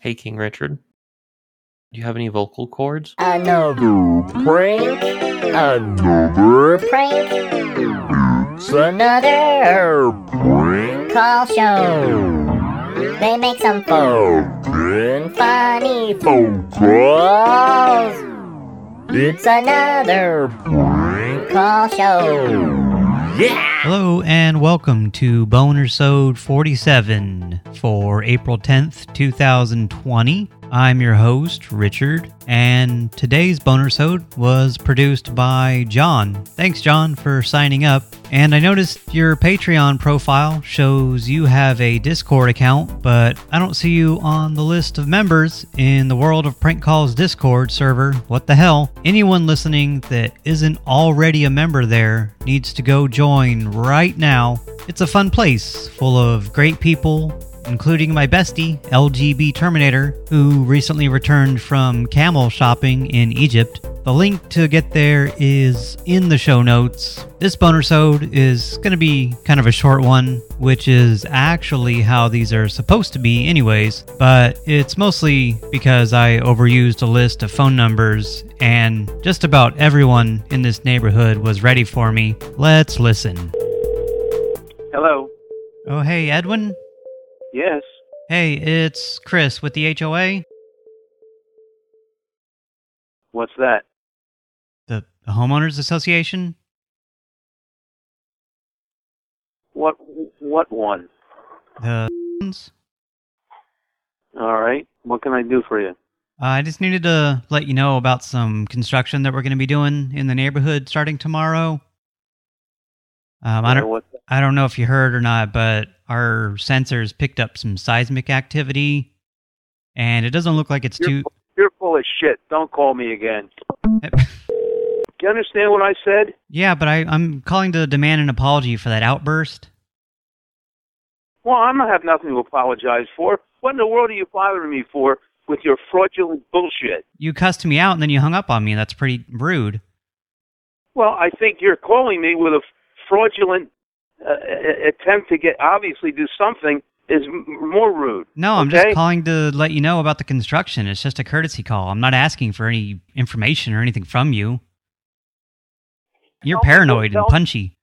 Hey, King Richard. Do you have any vocal cords? Another prank. Another prank. It's another prank call show. They make some fucking funny phone calls. It's another prank call show. Yeah! Hello and welcome to Bonersode 47 for April 10th, 2020. I'm your host, Richard, and today's Bonersode was produced by John. Thanks, John, for signing up. And I noticed your Patreon profile shows you have a Discord account, but I don't see you on the list of members in the World of Prank Calls Discord server. What the hell? Anyone listening that isn't already a member there needs to go join right now. It's a fun place full of great people including my bestie, LGB Terminator, who recently returned from camel shopping in Egypt. The link to get there is in the show notes. This bonersode is going to be kind of a short one, which is actually how these are supposed to be anyways, but it's mostly because I overused a list of phone numbers and just about everyone in this neighborhood was ready for me. Let's listen. Hello. Oh, hey, Edwin? Yes. Hey, it's Chris with the HOA, What's that? the the Homeowners Association. What? What one? The ones. All right. What can I do for you? I just needed to let you know about some construction that we're going to be doing in the neighborhood starting tomorrow. Um, I Uh, don't I don't know if you heard or not, but our sensors picked up some seismic activity, and it doesn't look like it's You're, too. you're full of shit. Don't call me again. Do You understand what I said? yeah, but I, I'm calling to demand an apology for that outburst. Well, I'm gonna have nothing to apologize for. What in the world are you bothering me for with your fraudulent bullshit? You cussed me out and then you hung up on me. That's pretty rude. Well, I think you're calling me with a fraudulent uh, attempt to get obviously do something is more rude. No, I'm okay? just calling to let you know about the construction. It's just a courtesy call. I'm not asking for any information or anything from you. You're Tell paranoid and punchy.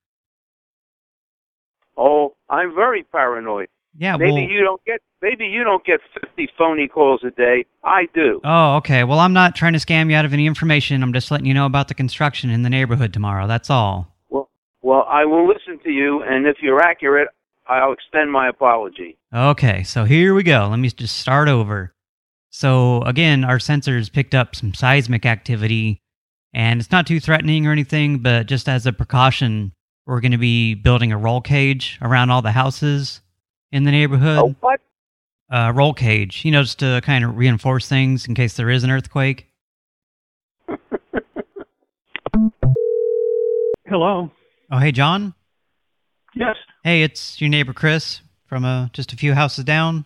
Oh, I'm very paranoid. Yeah, Maybe well... you don't get maybe you don't get 50 phony calls a day. I do. Oh, okay. Well, I'm not trying to scam you out of any information. I'm just letting you know about the construction in the neighborhood tomorrow. That's all. Well, well, I will listen to you, and if you're accurate, I'll extend my apology. Okay, so here we go. Let me just start over. So, again, our sensors picked up some seismic activity, and it's not too threatening or anything, but just as a precaution, we're going to be building a roll cage around all the houses in the neighborhood. Oh, what? Uh, roll cage, you know, just to kind of reinforce things in case there is an earthquake. Hello. Oh, hey, John? Yes. Hey, it's your neighbor Chris from uh, just a few houses down.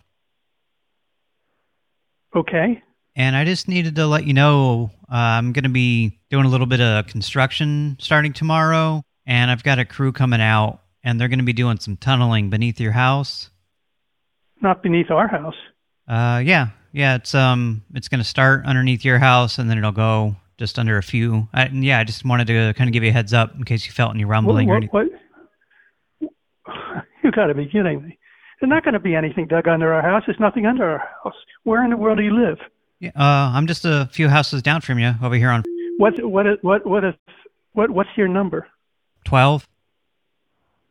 Okay. And I just needed to let you know uh, I'm going to be doing a little bit of construction starting tomorrow, and I've got a crew coming out, and they're going to be doing some tunneling beneath your house. Not beneath our house. Uh, yeah, yeah, it's um, it's going to start underneath your house, and then it'll go just under a few. I, yeah, I just wanted to kind of give you a heads up in case you felt any rumbling or what, anything. what, You got to be kidding me. There's not going to be anything dug under our house. There's nothing under our house. Where in the world do you live? Yeah, uh, I'm just a few houses down from you over here on What what is what what is what what's your number? 12.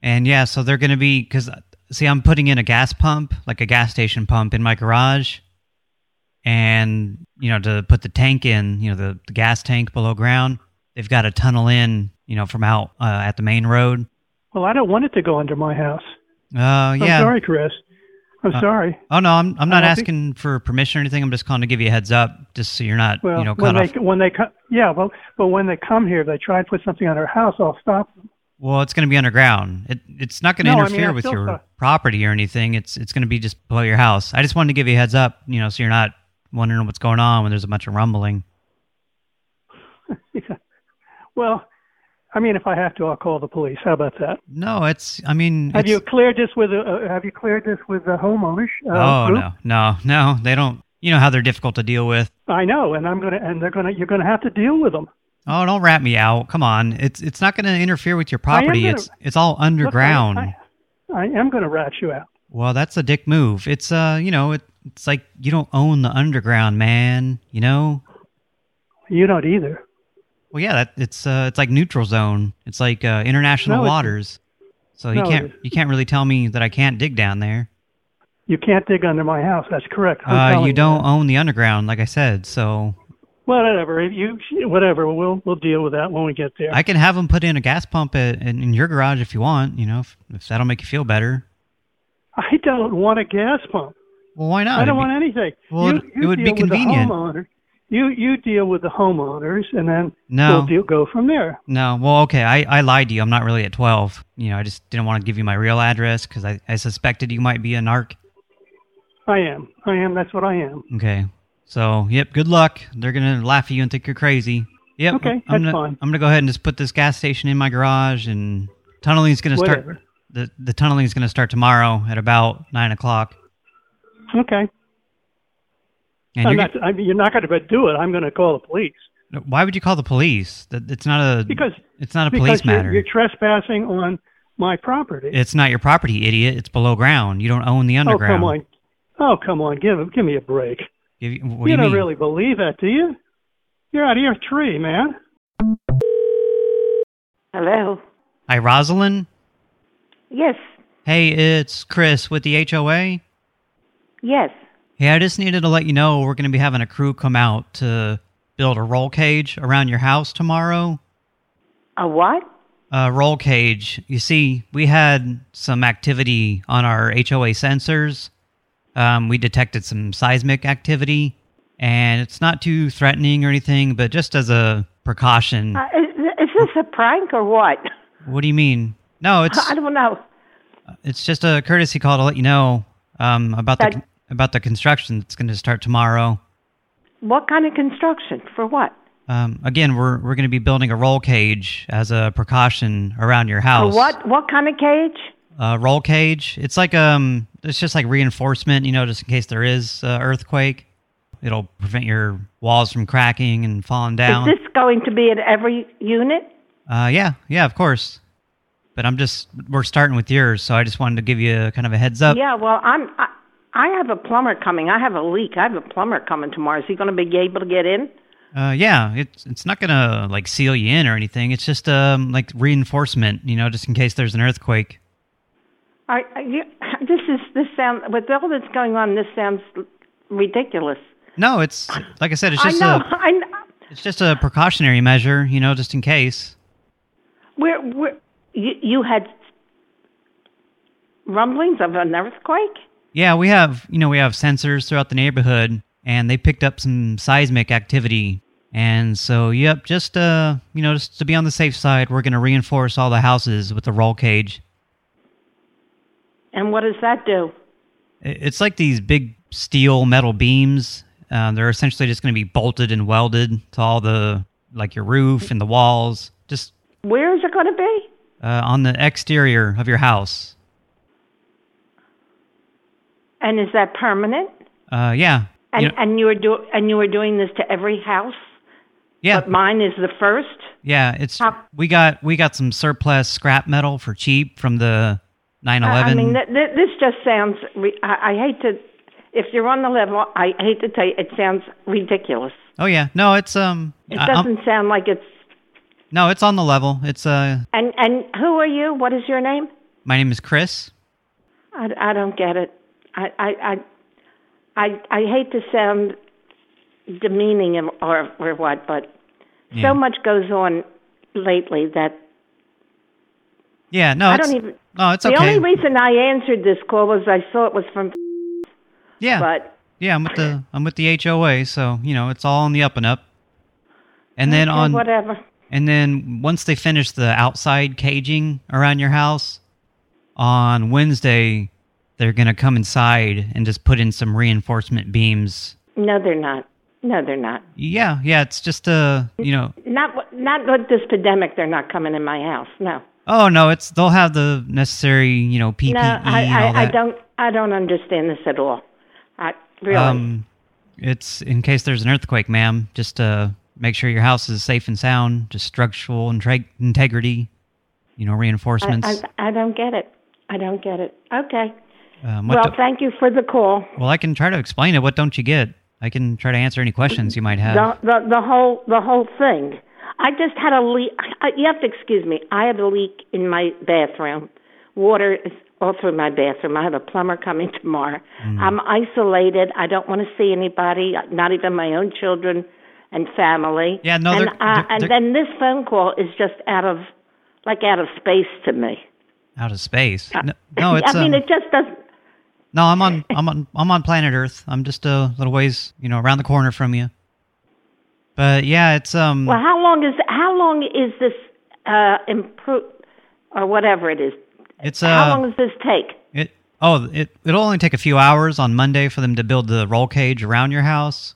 And yeah, so they're going to be, because, see, I'm putting in a gas pump, like a gas station pump in my garage. And, you know, to put the tank in, you know, the, the gas tank below ground, they've got to tunnel in, you know, from out uh, at the main road. Well, I don't want it to go under my house. Oh uh, I'm yeah. sorry, Chris. I'm Uh, sorry. Oh, no, I'm, I'm not asking for permission or anything. I'm just calling to give you a heads up, just so you're not, Well, you know, when cut off. they when they come, yeah, well, but when they come here, if they try to put something on our house, I'll stop them. Well, it's going to be underground. It, it's not going to No, I mean, interfere with your property or anything. It's it's going to be just below your house. I just wanted to give you a heads up, you know, so you're not wondering what's going on when there's a bunch of rumbling. Well, I mean, if I have to, I'll call the police. How about that? No, it's. I mean, Have you cleared this with the, uh, Have you cleared this with the homeowners? Uh, oh group? no, no, no. They don't. You know how they're difficult to deal with. I know, and I'm gonna and they're gonna you're gonna have to deal with them. Oh, don't rat me out. Come on. It's it's not going to interfere with your property. gonna- It's it's all Look, I- underground. I, I am gonna rat you out. Well, that's a dick move. It's uh, you know, it, it's like you don't own the underground, man. You know. You don't either. Well, yeah, that it's uh, it's like neutral zone. It's like uh, international No, waters. So you can't you can't really tell me that I can't dig down there. You can't dig under my house. That's correct. Uh, you don't own the underground, like I said. So Whatever. You whatever. We'll we'll deal with that when we get there. I can have them put in a gas pump at, in, in your garage if you want. You know, if, if that'll make you feel better. I don't want a gas pump. Well, why not? I don't want anything. Well, you, it- you it would be deal with the convenient. You you deal with the homeowners, and then No. we'll deal, go from there. No, well, okay, I, I lied to you. I'm not really at 12. You know, I just didn't want to give you my real address because I, I suspected you might be a narc. I am. I am. That's what I am. Okay. So, yep, good luck. They're going to laugh at you and think you're crazy. Yep. Okay, I'm that's gonna, fine. I'm going to go ahead and just put this gas station in my garage and tunneling's going to start. The, the tunneling is going to start tomorrow at about 9 o'clock. Okay. And I'm you're not, I mean, you're not going to do it. I'm going to call the police why would you call the police? It's not a, because it's not a because police you're, matter. you're trespassing on my property. it's not your property, idiot. It's below ground. You don't own the oh, underground. oh underground. come on. Oh come on. Give give me a break. Give you- do you don't really believe that, do you? You're out of your tree, man. Hello. Hi, Rosalind. Yes. Hey, it's Chris with the HOA. Yes. Hey, I just needed to let you know we're going to be having a crew come out to build a roll cage around your house tomorrow. A what? A roll cage. You see, we had some activity on our HOA sensors. Um, we detected some seismic activity, and it's not too threatening or anything, but just as a precaution. Uh, is, is this a prank or what? What do you mean? No, it's I don't know. it's just a courtesy call to let you know um, about the That- about the construction that's going to start tomorrow. What kind of construction? For what? Um, again, we're we're going to be building a roll cage as a precaution around your A house. what? What kind of cage? A roll cage. It's like um, it's just like reinforcement, you know, just in case there is uh, earthquake. It'll prevent your walls from cracking and falling down. Is this going to be at every unit? Uh, yeah, yeah, of course. But I'm just we're starting with yours, so I just wanted to give you kind of a heads up. Yeah. Well, I'm. I, I have a plumber coming. I have a leak. I have a plumber coming tomorrow. Is he going to be able to get in? Uh, yeah, it's it's not gonna like seal you in or anything. It's just um like reinforcement, you know, just in case there's an earthquake. I, I, you, this is this sounds with all that's going on. This sounds ridiculous. No, it's like I said, it's just I know. a I know. it's just a precautionary measure, you know, just in case. Where, where you, you had rumblings of an earthquake? Yeah, we have you know we have sensors throughout the neighborhood, and they picked up some seismic activity. And so, yep, just uh, you know, just to be on the safe side, we're gonna reinforce all the houses with the roll cage. And what does that do? It's like these big steel metal beams. Uh, they're essentially just going to be bolted and welded to all the like your roof and the walls, just Where is it going to be? uh, on the exterior of your house. And is that permanent? Uh, yeah, And You know- and you were do and you were doing this to every house, yeah, but mine is the first. yeah. It's How- we got we got some surplus scrap metal for cheap from the 9/11. I I mean, th- th- this just sounds. Re- I, I hate to. If you're on the level, I hate to tell you, it sounds ridiculous. oh yeah, no, it's um, It I- doesn't sound like it's. no, it's on the level. It's uh, And and who are you? What is your name? my name is Chris. I, I don't get it. I I I I, hate to sound demeaning or or, what, but Yeah. so much goes on lately that Yeah, no, I don't even. no, it's the okay. only reason I answered this call was I saw it was from. yeah, But Yeah, I'm with the I'm with the HOA, so you know it's all on the up and up. And then okay, on whatever. and then once they finish the outside caging around your house, on Wednesday they're gonna come inside and just put in some reinforcement beams. No, they're not. No, they're not. Yeah, yeah, it's just a, you know Not not with this pandemic. They're not coming in my house. No. oh no, it's they'll have the necessary you know PPE No, I, I, I don't. I don't understand this at all. I really. Um, it's in case there's an earthquake, ma'am. Just to make sure your house is safe and sound, just structural integrity, you know, reinforcements. I, I, I don't get it. I don't get it. Okay. Um, Well, do- thank you for the call. well, I can try to explain it. What don't you get? I can try to answer any questions you might have. The, the the whole the whole thing. I just had a leak. I, you have to excuse me. I have a leak in my bathroom. Water is all through my bathroom. I have a plumber coming tomorrow. Mm. I'm isolated. I don't want to see anybody, not even my own children and family. Yeah, no, And they're- uh, they're- and they're- then this phone call is just out of like out of space to me. Out of space. No, no it's I mean, um, it just doesn't. No. I'm on. I'm on. I'm on planet Earth. I'm just a little ways, you know, around the corner from you. But yeah, it's um. Well, how long is how long is this uh improve or whatever it is? It's uh. how long does this take? It oh it it'll only take a few hours on Monday for them to build the roll cage around your house,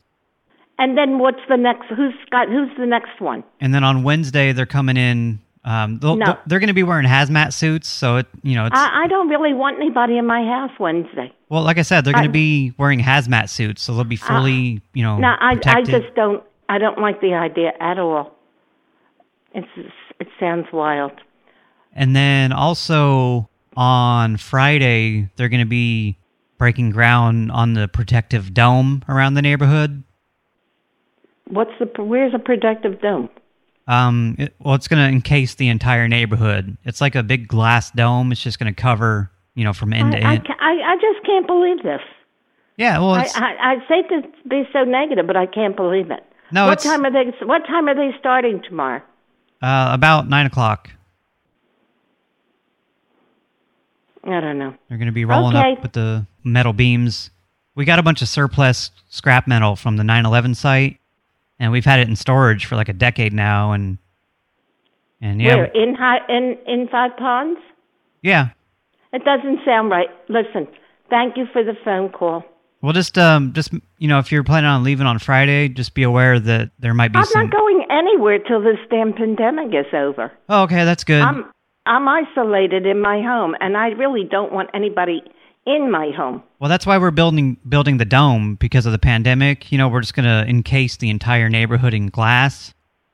And then what's the next? Who's got? Who's the next one? and then on Wednesday they're coming in. Um, they'll, No. they're going to be wearing hazmat suits, so it you know it's I, I don't really want anybody in my house Wednesday. well, like I said, they're going to be wearing hazmat suits, so they'll be fully you know No, I I just don't. I don't like the idea at all. It's it sounds wild. And then also on Friday, they're going to be breaking ground on the protective dome around the neighborhood. What's the? Where's a protective dome? Um, it, well, it's going to encase the entire neighborhood. It's like a big glass dome. It's just going to cover, you know, from end to I, I, end. I I just can't believe this. yeah, well, I, it's, I I say to be so negative, but I can't believe it. No, what time are they? What time are they starting tomorrow? uh, about nine o'clock. I don't know. They're going to be rolling Okay. up with the metal beams. We got a bunch of surplus scrap metal from the 9/11 site, and we've had it in storage for like a decade now. And and yeah, Where in high in in Five Ponds? yeah. It doesn't sound right. Listen, thank you for the phone call. Well, just um, just you know, if you're planning on leaving on Friday, just be aware that there might be I'm some. not going anywhere till this damn pandemic is over. oh, okay, that's good. I'm I'm isolated in my home, and I really don't want anybody in my home. well, that's why we're building building the dome because of the pandemic. You know, we're just gonna encase the entire neighborhood in glass.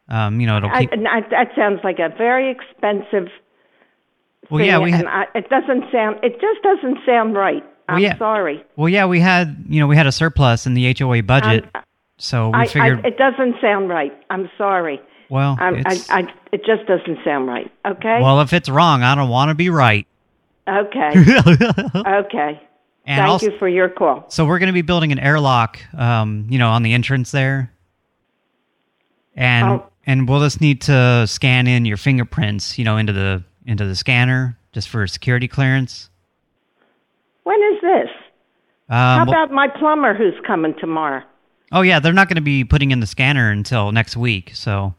Um, you know, it'll keep. and I, that sounds like a very expensive well, thing, yeah, we had. I, it doesn't sound. It just doesn't sound right. I'm yeah. sorry. Well, yeah, we had. You know, we had a surplus in the HOA budget, I'm- so we I, I, figured. it doesn't sound right. I'm sorry. well, I, I, it just doesn't sound right. Okay. well, if it's wrong, I don't want to be right. Okay. okay. And Thank also, you for your call. So we're going to be building an airlock, um, you know, on the entrance there. And Oh. and we'll just need to scan in your fingerprints, you know, into the into the scanner just for security clearance. When is this? Um, How well- about my plumber who's coming tomorrow? oh yeah, they're not going to be putting in the scanner until next week, so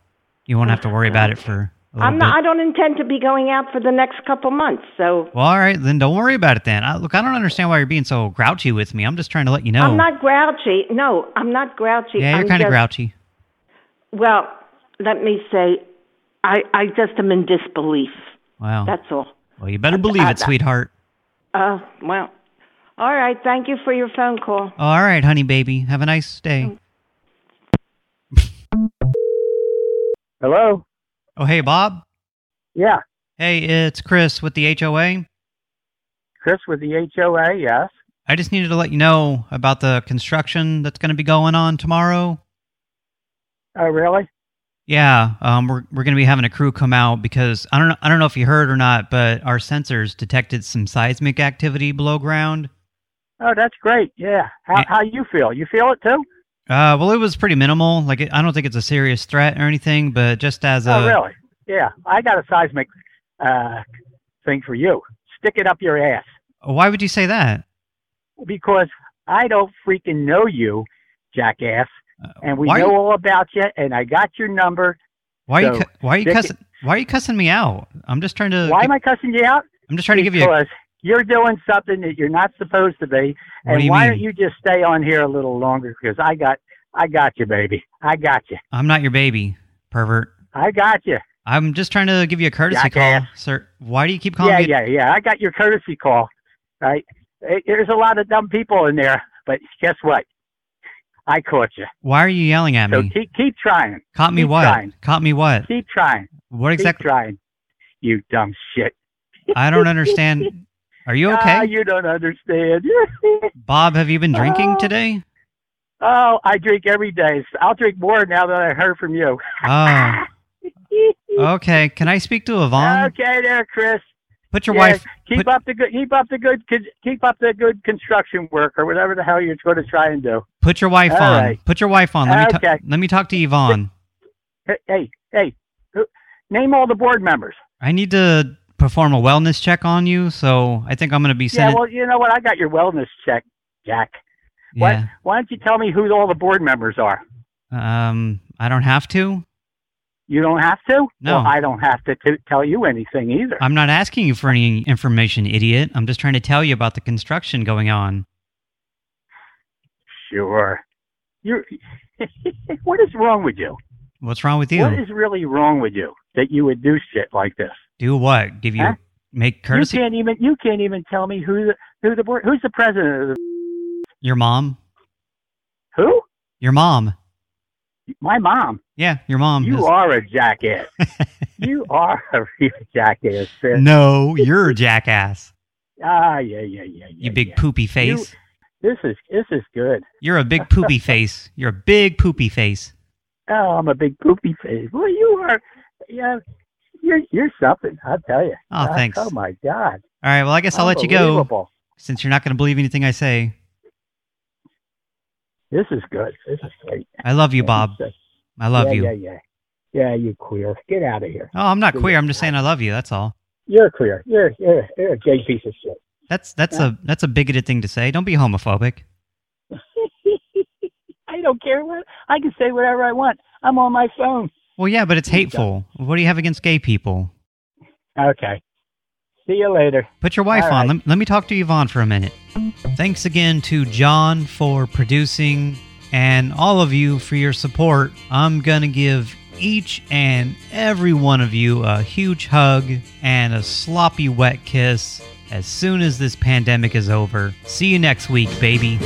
you won't have to worry about it for a little I'm bit. not. I don't intend to be going out for the next couple months. So well, all right, then don't worry about it then. I, look, I don't understand why you're being so grouchy with me. I'm just trying to let you know. I'm not grouchy. No, I'm not grouchy. yeah, you're I'm kind of grouchy. Well, let me say, I I just am in disbelief. Wow. That's all. well, you better believe uh, it, sweetheart. Uh, well, all right. Thank you for your phone call. All right, honey baby. Have a nice day. Hello? Oh, hey, Bob. Yeah, Hey, it's Chris with the HOA. Chris with the HOA, yes. I just needed to let you know about the construction that's going to be going on tomorrow. Oh, really? Yeah, um, we're we're going to be having a crew come out because I don't know I don't know if you heard or not, but our sensors detected some seismic activity below ground. Oh, that's great. Yeah. How Eh. how you feel? You feel it too? Uh, well, it was pretty minimal. Like, I don't think it's a serious threat or anything, but just as a oh, really? Yeah. I got a seismic uh thing for you. Stick it up your ass why would you say that? because I don't freaking know you, jackass, Uh, and we why, know all about you. And I got your number. why are you why are you stick it- cussing why are you cussing me out? I'm just trying to Why am I cussing you out? I'm just trying to give you a, because you're doing something that you're not supposed to be. What And do why mean? don't you just stay on here a little longer? Because I got, I got you, baby. I got you. I'm not your baby, pervert. I got you. I'm just trying to give you a courtesy call, sir. Why do you keep calling Yeah, me? yeah, yeah. I got your courtesy call. Right? Eh, There's a lot of dumb people in there, but guess what? I caught you. Why are you yelling at So me? keep keep trying. Caught me keep what? trying. Caught me what? Keep trying. What exactly? Keep trying. You dumb shit. I don't understand. Are you Ah, okay? you don't understand. Bob, have you been drinking Oh. today? oh, I drink every day. I'll drink more now that I heard from you. Oh, okay. Can I speak to Yvonne? Okay, there, Chris. Put your Yeah, wife. Keep put- up the good. Keep up the good. Keep up the good construction work or whatever the hell you're going to try and do. Put your wife All on. right. Put your wife on. Let me Okay. ta- let me talk to Yvonne. Hey, hey, hey. Name all the board members. I need to perform a wellness check on you, so I think I'm going to be Yeah, well, you know what? I got your wellness check, Jack. Why, yeah. why don't you tell me who all the board members are? Um, I don't have to. You don't have to? No. Well, I don't have to t- tell you anything either. I'm not asking you for any information, idiot. I'm just trying to tell you about the construction going on. Sure. You're. what is wrong with you? What's wrong with you? What is really wrong with you that you would do shit like this? Do what? Give you Huh? make courtesy? You can't even. You can't even tell me who the who the board. Who's the president of the? Your mom? Who? Your mom? My mom. Yeah, your mom. You is- are a jackass. you are a real jackass, Chris. no, you're a jackass. Ah, yeah, yeah, yeah, yeah. You big yeah. poopy face. This is this is good. You're a big poopy face. You're a big poopy face. Oh, I'm a big poopy face. Well, you are. Yeah, you're you're something. I'll tell you. Oh, thanks. Oh my God. All right, well, I guess I'll let you go since you're not going to believe anything I say. This is good. This is great. I love you, Bob. I love yeah, you. Yeah, yeah, yeah. You queer. Get out of here. Oh, I'm not queer. I'm just saying I love you. That's all. You're queer. You're you're you're a gay piece of shit. That's that's a that's a bigoted thing to say. Don't be homophobic. I don't care what. I can say whatever I want. I'm on my phone. Well, yeah, but it's hateful. What do you have against gay people? Okay. See you later. Put your wife All on. right. Let, let me talk to Yvonne for a minute. Thanks again to John for producing and all of you for your support. I'm going to give each and every one of you a huge hug and a sloppy wet kiss as soon as this pandemic is over. See you next week, baby.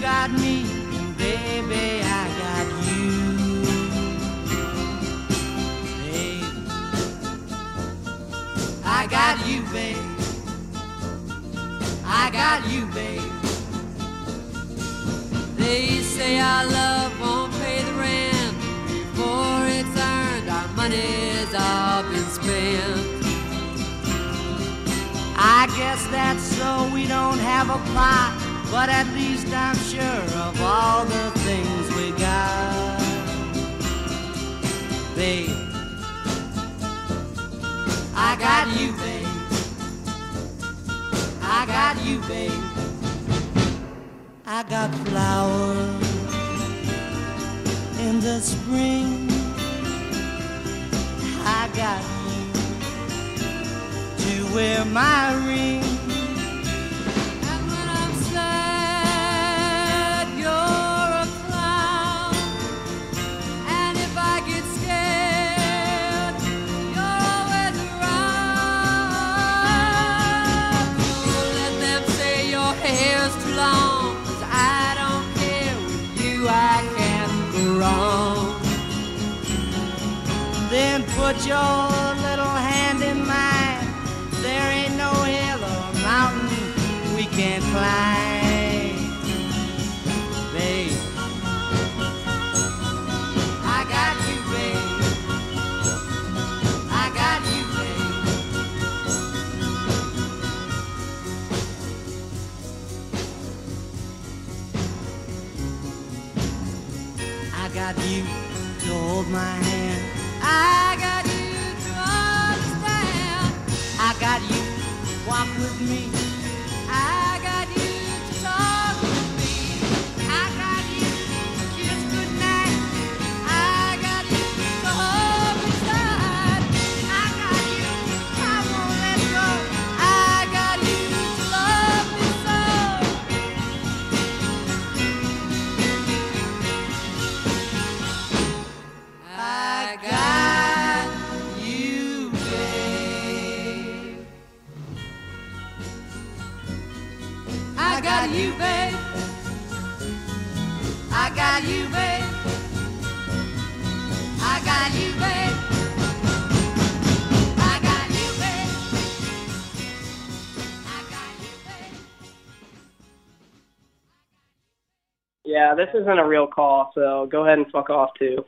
Got me, baby, I got you. Babe, I got you, babe. I got you, babe. They say our love won't pay the rent before it's earned. Our money's all been spent. I guess that's so we don't have a plot, but at least I'm sure of all the things we got. Babe, I got you, babe. I got you, babe. I got flowers in the spring. I got you to wear my ring. Then this isn't a real call, so go ahead and fuck off too.